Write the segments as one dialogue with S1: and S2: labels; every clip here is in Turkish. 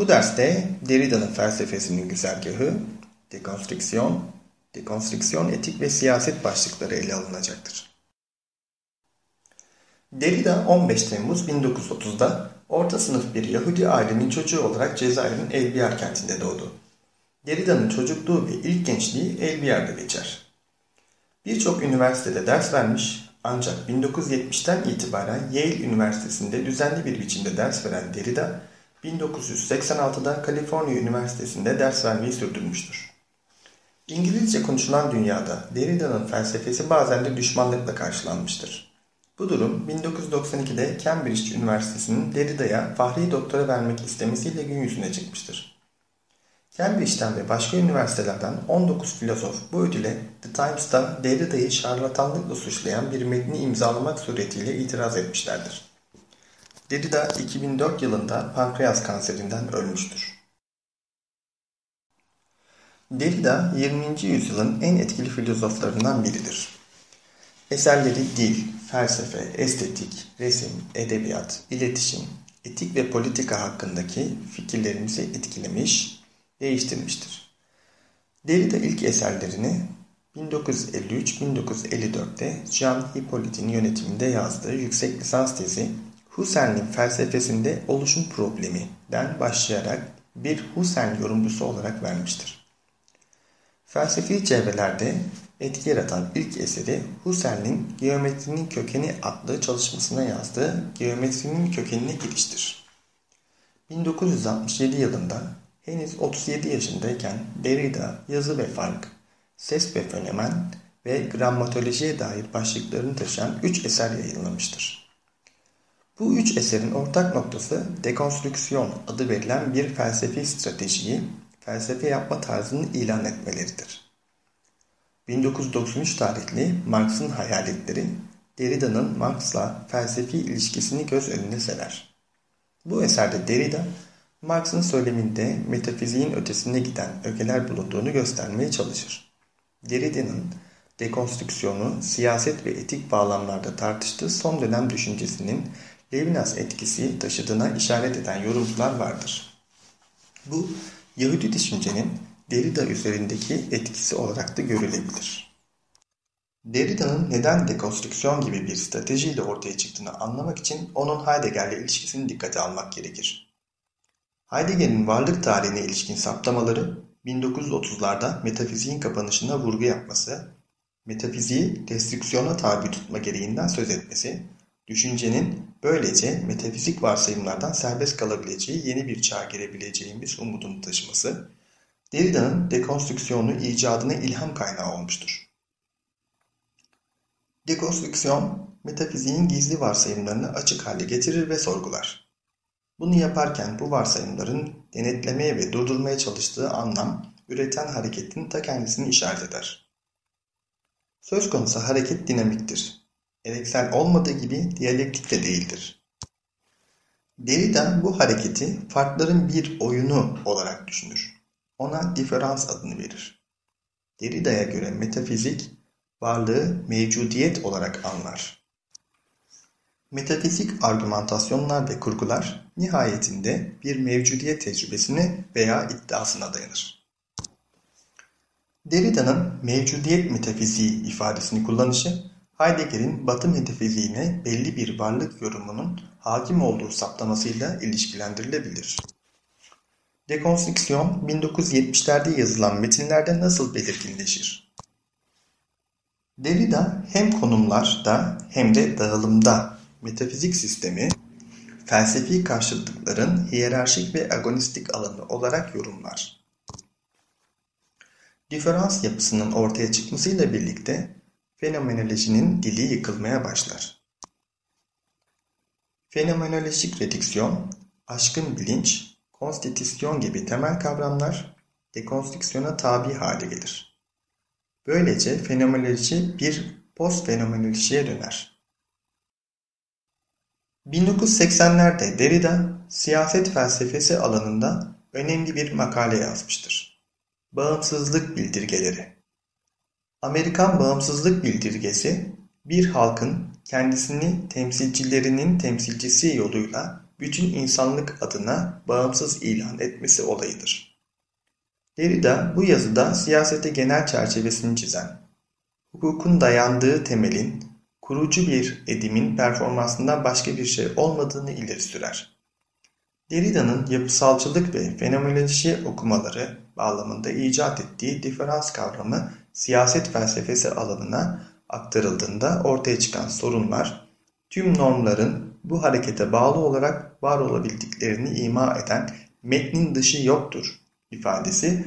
S1: Bu derste Derrida'nın felsefesinin güzergahı, dekonstrüksiyon, dekonstrüksiyon etik ve siyaset başlıkları ele alınacaktır. Derrida 15 Temmuz 1930'da orta sınıf bir Yahudi ailenin çocuğu olarak Cezayir'in Elbiyar kentinde doğdu. Derrida'nın çocukluğu ve ilk gençliği Elbiyar'da geçer. Birçok üniversitede ders vermiş ancak 1970'ten itibaren Yale Üniversitesi'nde düzenli bir biçimde ders veren Derrida, 1986'da Kaliforniya Üniversitesi'nde ders vermeyi sürdürmüştür. İngilizce konuşulan dünyada Derrida'nın felsefesi bazen de düşmanlıkla karşılanmıştır. Bu durum 1992'de Cambridge Üniversitesi'nin Derrida'ya fahri doktora vermek istemesiyle gün yüzüne çıkmıştır. Cambridge'den ve başka üniversitelerden 19 filozof bu ödüle The Times'ta Derrida'yı şarlatanlıkla suçlayan bir metni imzalamak suretiyle itiraz etmişlerdir. Derrida 2004 yılında pankreas kanserinden ölmüştür. Derrida 20. yüzyılın en etkili filozoflarından biridir. Eserleri dil, felsefe, estetik, resim, edebiyat, iletişim, etik ve politika hakkındaki fikirlerimizi etkilemiş, değiştirmiştir. Derrida ilk eserlerini 1953-1954'te Jean Hippolyte'in yönetiminde yazdığı yüksek lisans tezi Husserl'in felsefesinde oluşum probleminden başlayarak bir Husserl yorumcusu olarak vermiştir. Felsefi çevrelerde etki yaratan ilk eseri Husserl'in Geometrinin Kökeni adlı çalışmasına yazdığı Geometrinin Kökenine giriştir. 1967 yılında henüz 37 yaşındayken Derrida yazı ve fark, ses ve fenomen ve grammatolojiye dair başlıklarını taşıyan 3 eser yayınlamıştır. Bu üç eserin ortak noktası dekonstrüksiyon adı verilen bir felsefi stratejiyi, felsefe yapma tarzını ilan etmeleridir. 1993 tarihli Marx'ın hayaletleri, Derrida'nın Marx'la felsefi ilişkisini göz önüne serer. Bu eserde Derrida, Marx'ın söyleminde metafiziğin ötesine giden ögeler bulunduğunu göstermeye çalışır. Derrida'nın dekonstrüksiyonu siyaset ve etik bağlamlarda tartıştığı son dönem düşüncesinin Levinas etkisi taşıdığına işaret eden yorumcular vardır. Bu, Yahudi düşüncenin Derrida üzerindeki etkisi olarak da görülebilir. Derrida'nın neden dekonstrüksiyon gibi bir stratejiyle ortaya çıktığını anlamak için onun Heidegger'le ilişkisini dikkate almak gerekir. Heidegger'in varlık tarihine ilişkin saptamaları 1930'larda metafiziğin kapanışına vurgu yapması, metafiziği destrüksiyona tabi tutma gereğinden söz etmesi Düşüncenin böylece metafizik varsayımlardan serbest kalabileceği yeni bir çağa girebileceğimiz umudunu taşıması, Derrida'nın dekonstrüksiyonu icadına ilham kaynağı olmuştur. Dekonstrüksiyon, metafiziğin gizli varsayımlarını açık hale getirir ve sorgular. Bunu yaparken bu varsayımların denetlemeye ve durdurmaya çalıştığı anlam, üreten hareketin ta kendisini işaret eder. Söz konusu hareket dinamiktir Eleksel olmadığı gibi diyalektik de değildir. Derrida bu hareketi farkların bir oyunu olarak düşünür. Ona diferans adını verir. Derrida'ya göre metafizik, varlığı mevcudiyet olarak anlar. Metafizik argümantasyonlar ve kurgular nihayetinde bir mevcudiyet tecrübesine veya iddiasına dayanır. Derrida'nın mevcudiyet metafiziği ifadesini kullanışı Heidegger'in Batı metafiziğine belli bir varlık yorumunun hakim olduğu saptamasıyla ilişkilendirilebilir. Dekonstrüksiyon 1970'lerde yazılan metinlerde nasıl belirginleşir? Derrida hem konumlarda hem de dağılımda metafizik sistemi felsefi karşıtlıkların hiyerarşik ve agonistik alanı olarak yorumlar. Diferans yapısının ortaya çıkmasıyla birlikte fenomenolojinin dili yıkılmaya başlar. Fenomenolojik redüksiyon, aşkın bilinç, konstitüsyon gibi temel kavramlar dekonstrüksiyona tabi hale gelir. Böylece fenomenoloji bir postfenomenolojiye döner. 1980'lerde Derrida siyaset felsefesi alanında önemli bir makale yazmıştır. Bağımsızlık bildirgeleri Amerikan bağımsızlık bildirgesi, bir halkın kendisini temsilcilerinin temsilcisi yoluyla bütün insanlık adına bağımsız ilan etmesi olayıdır. Derrida bu yazıda siyasete genel çerçevesini çizen, hukukun dayandığı temelin kurucu bir edimin performansından başka bir şey olmadığını ileri sürer. Derrida'nın yapısalcılık ve fenomenoloji okumaları bağlamında icat ettiği diferans kavramı siyaset felsefesi alanına aktarıldığında ortaya çıkan sorunlar, tüm normların bu harekete bağlı olarak var olabildiklerini ima eden metnin dışı yoktur ifadesi,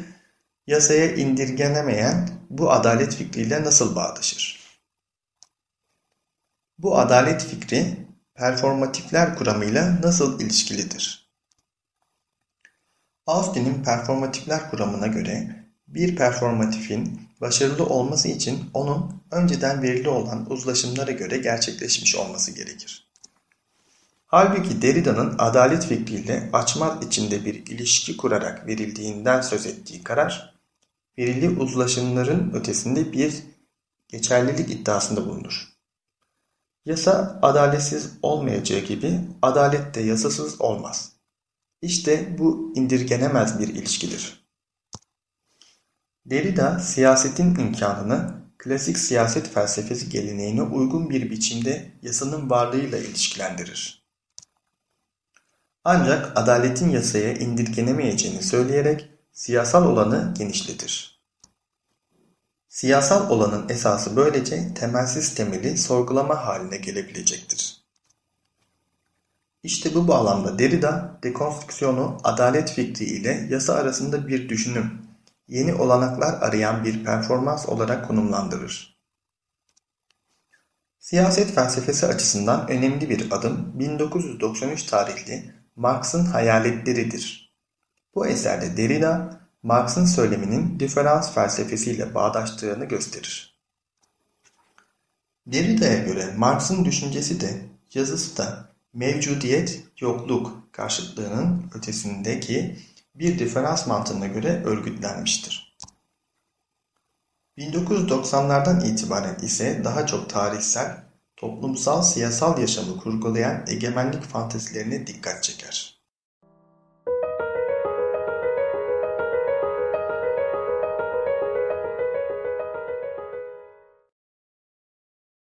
S1: yasaya indirgenemeyen bu adalet fikriyle nasıl bağdaşır? Bu adalet fikri performatifler kuramıyla nasıl ilişkilidir? Austin'in performatifler kuramına göre bir performatifin başarılı olması için onun önceden verili olan uzlaşımlara göre gerçekleşmiş olması gerekir. Halbuki Derrida'nın adalet fikriyle açmaz içinde bir ilişki kurarak verildiğinden söz ettiği karar, verili uzlaşımların ötesinde bir geçerlilik iddiasında bulunur. Yasa adaletsiz olmayacağı gibi adalet de yasasız olmaz. İşte bu indirgenemez bir ilişkidir. Derrida siyasetin imkanını klasik siyaset felsefesi geleneğine uygun bir biçimde yasanın varlığıyla ilişkilendirir. Ancak adaletin yasaya indirgenemeyeceğini söyleyerek siyasal olanı genişletir. Siyasal olanın esası böylece temelsiz temeli sorgulama haline gelebilecektir. İşte bu bağlamda Derrida, dekonstrüksiyonu adalet fikri ile yasa arasında bir düşünüm, yeni olanaklar arayan bir performans olarak konumlandırır. Siyaset felsefesi açısından önemli bir adım 1993 tarihli Marx'ın Hayaletleri'dir. Bu eserde Derrida, Marx'ın söyleminin diferans felsefesiyle bağdaştığını gösterir. Derrida'ya göre Marx'ın düşüncesi de yazısı da mevcudiyet-yokluk karşıtlığının ötesindeki bir diferans mantığına göre örgütlenmiştir. 1990'lardan itibaren ise daha çok tarihsel, toplumsal siyasal yaşamı kurgulayan egemenlik fantezilerine dikkat çeker.